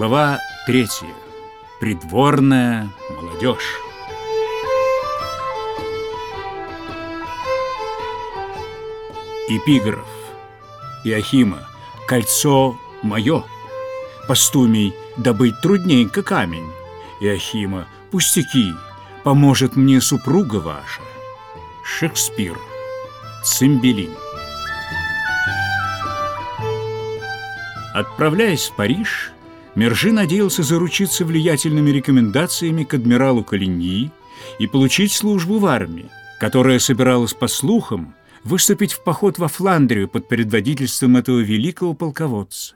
Глава третья. Придворная молодежь. Эпиграф. Иохима. Кольцо мое. Постумий добыть трудненько камень. Иохима. Пустяки. Поможет мне супруга ваша. Шекспир. Цимбелин. Отправляясь в Париж, Мержи надеялся заручиться влиятельными рекомендациями к адмиралу Калиньи и получить службу в армии, которая собиралась, по слухам, выступить в поход во Фландрию под предводительством этого великого полководца.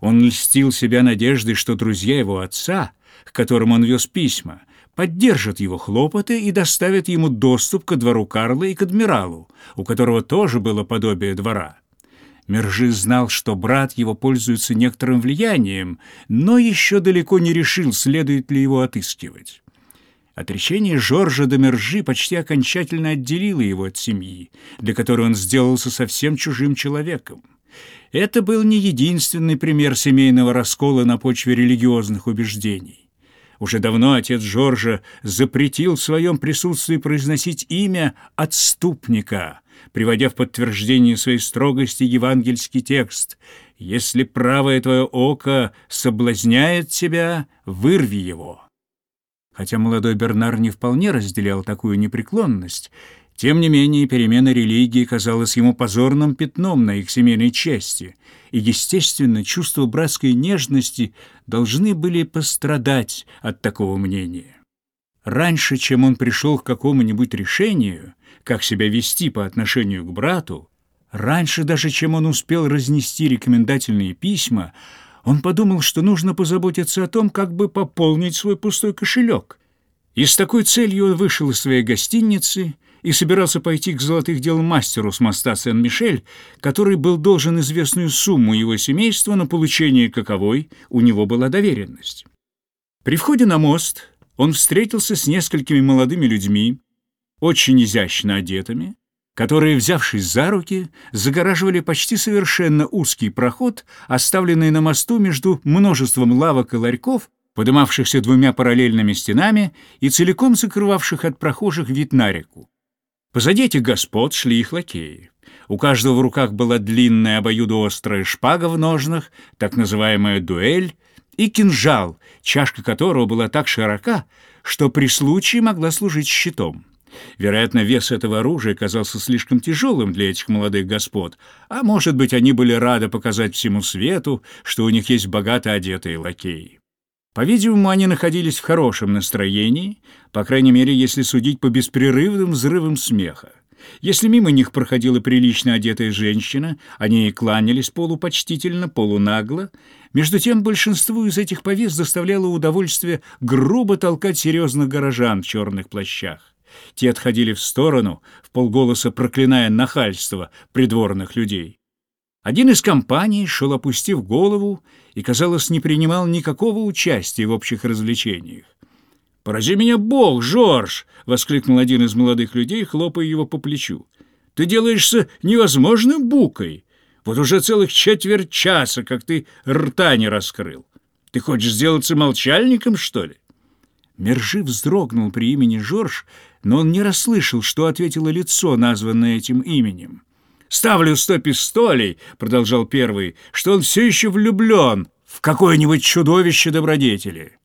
Он льстил себя надеждой, что друзья его отца, к которым он вез письма, поддержат его хлопоты и доставят ему доступ ко двору Карла и к адмиралу, у которого тоже было подобие двора. Мержи знал, что брат его пользуется некоторым влиянием, но еще далеко не решил, следует ли его отыскивать. Отречение Жоржа де Мержи почти окончательно отделило его от семьи, для которой он сделался совсем чужим человеком. Это был не единственный пример семейного раскола на почве религиозных убеждений. Уже давно отец Жоржа запретил в своем присутствии произносить имя «отступника», приводя в подтверждение своей строгости евангельский текст «Если правое твое око соблазняет тебя, вырви его». Хотя молодой Бернар не вполне разделял такую непреклонность, тем не менее перемена религии казалась ему позорным пятном на их семейной чести, и, естественно, чувства братской нежности должны были пострадать от такого мнения. Раньше, чем он пришел к какому-нибудь решению, как себя вести по отношению к брату, раньше даже, чем он успел разнести рекомендательные письма, он подумал, что нужно позаботиться о том, как бы пополнить свой пустой кошелек. И с такой целью он вышел из своей гостиницы и собирался пойти к золотых дел мастеру с моста Сен-Мишель, который был должен известную сумму его семейства, на получение каковой у него была доверенность. При входе на мост он встретился с несколькими молодыми людьми, очень изящно одетыми, которые, взявшись за руки, загораживали почти совершенно узкий проход, оставленный на мосту между множеством лавок и ларьков, подымавшихся двумя параллельными стенами и целиком закрывавших от прохожих вид на реку. Позади этих господ шли их лакеи. У каждого в руках была длинная обоюдоострая шпага в ножнах, так называемая дуэль, и кинжал, чашка которого была так широка, что при случае могла служить щитом. Вероятно, вес этого оружия казался слишком тяжелым для этих молодых господ, а может быть, они были рады показать всему свету, что у них есть богато одетые лакеи. По-видимому, они находились в хорошем настроении, по крайней мере, если судить по беспрерывным взрывам смеха. Если мимо них проходила прилично одетая женщина, они кланялись полупочтительно, полунагло. Между тем, большинству из этих повес доставляло удовольствие грубо толкать серьезных горожан в черных плащах. Те отходили в сторону, в полголоса проклиная нахальство придворных людей. Один из компаний шел опустив голову и, казалось, не принимал никакого участия в общих развлечениях. «Порази меня Бог, Жорж!» — воскликнул один из молодых людей, хлопая его по плечу. «Ты делаешься невозможным букой. Вот уже целых четверть часа, как ты рта не раскрыл. Ты хочешь сделаться молчальником, что ли?» Мержи вздрогнул при имени Жорж, но он не расслышал, что ответило лицо, названное этим именем. «Ставлю сто пистолей», — продолжал первый, — «что он все еще влюблен в какое-нибудь чудовище добродетели.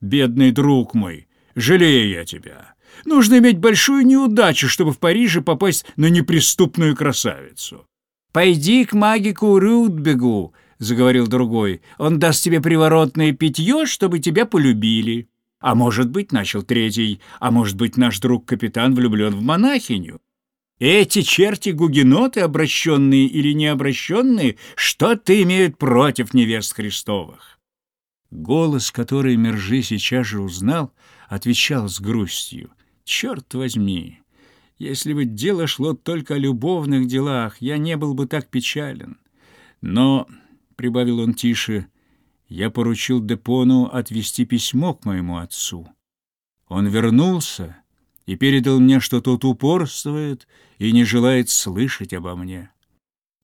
Бедный друг мой, жалею я тебя. Нужно иметь большую неудачу, чтобы в Париже попасть на неприступную красавицу». «Пойди к магику Рудбегу», — заговорил другой, — «он даст тебе приворотное питье, чтобы тебя полюбили». А может быть, начал третий, а может быть, наш друг-капитан влюблен в монахиню. Эти черти-гугеноты, обращенные или необращенные, что-то имеют против невест Христовых. Голос, который Мержи сейчас же узнал, отвечал с грустью. «Черт возьми! Если бы дело шло только о любовных делах, я не был бы так печален. Но, — прибавил он тише, — я поручил Депону отвести письмо к моему отцу. Он вернулся и передал мне, что тот упорствует и не желает слышать обо мне.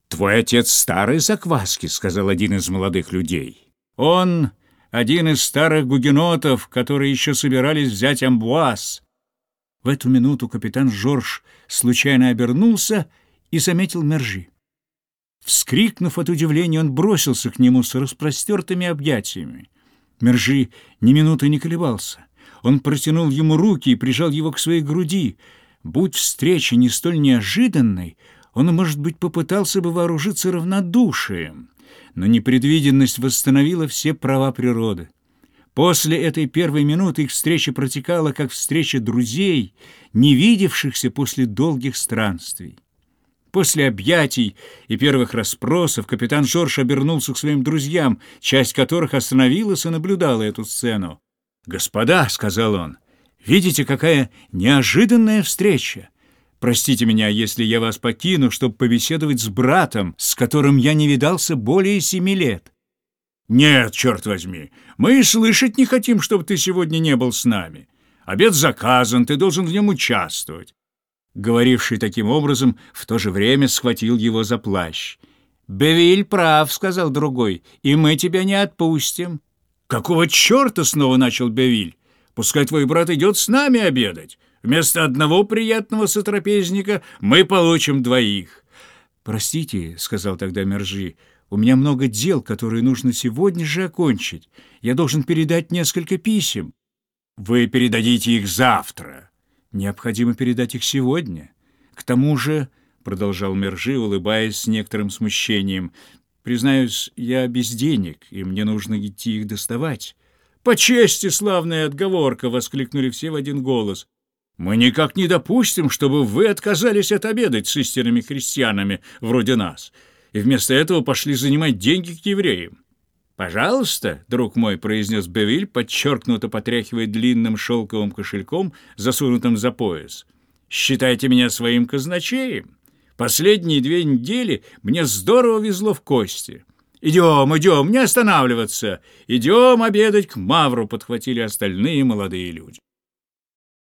«Твой отец старый закваски», — сказал один из молодых людей. «Он один из старых гугенотов, которые еще собирались взять Амбуаз. В эту минуту капитан Жорж случайно обернулся и заметил Мержи. Вскрикнув от удивления, он бросился к нему с распростертыми объятиями. Мержи ни минуты не колебался. Он протянул ему руки и прижал его к своей груди. Будь встреча не столь неожиданной, он, может быть, попытался бы вооружиться равнодушием, но непредвиденность восстановила все права природы. После этой первой минуты их встреча протекала, как встреча друзей, не видевшихся после долгих странствий. После объятий и первых расспросов капитан Жорж обернулся к своим друзьям, часть которых остановилась и наблюдала эту сцену. «Господа», — сказал он, — «видите, какая неожиданная встреча! Простите меня, если я вас покину, чтобы побеседовать с братом, с которым я не видался более семи лет». «Нет, черт возьми, мы и слышать не хотим, чтобы ты сегодня не был с нами. Обед заказан, ты должен в нем участвовать». Говоривший таким образом в то же время схватил его за плащ. «Бевиль прав», — сказал другой, — «и мы тебя не отпустим». «Какого черта?» — снова начал Бевиль. «Пускай твой брат идет с нами обедать. Вместо одного приятного сотрапезника мы получим двоих». «Простите», — сказал тогда Мержи, — «у меня много дел, которые нужно сегодня же окончить. Я должен передать несколько писем». «Вы передадите их завтра». «Необходимо передать их сегодня. К тому же...» — продолжал Мержи, улыбаясь с некоторым смущением. Признаюсь, я без денег, и мне нужно идти их доставать. «По чести, славная отговорка!» — воскликнули все в один голос. «Мы никак не допустим, чтобы вы отказались отобедать с истинными христианами вроде нас, и вместо этого пошли занимать деньги к евреям». «Пожалуйста, друг мой», — произнес Бевиль, подчеркнуто потряхивая длинным шелковым кошельком, засунутым за пояс. «Считайте меня своим казначеем». Последние две недели мне здорово везло в кости. «Идем, идем, не останавливаться! Идем обедать к Мавру!» — подхватили остальные молодые люди.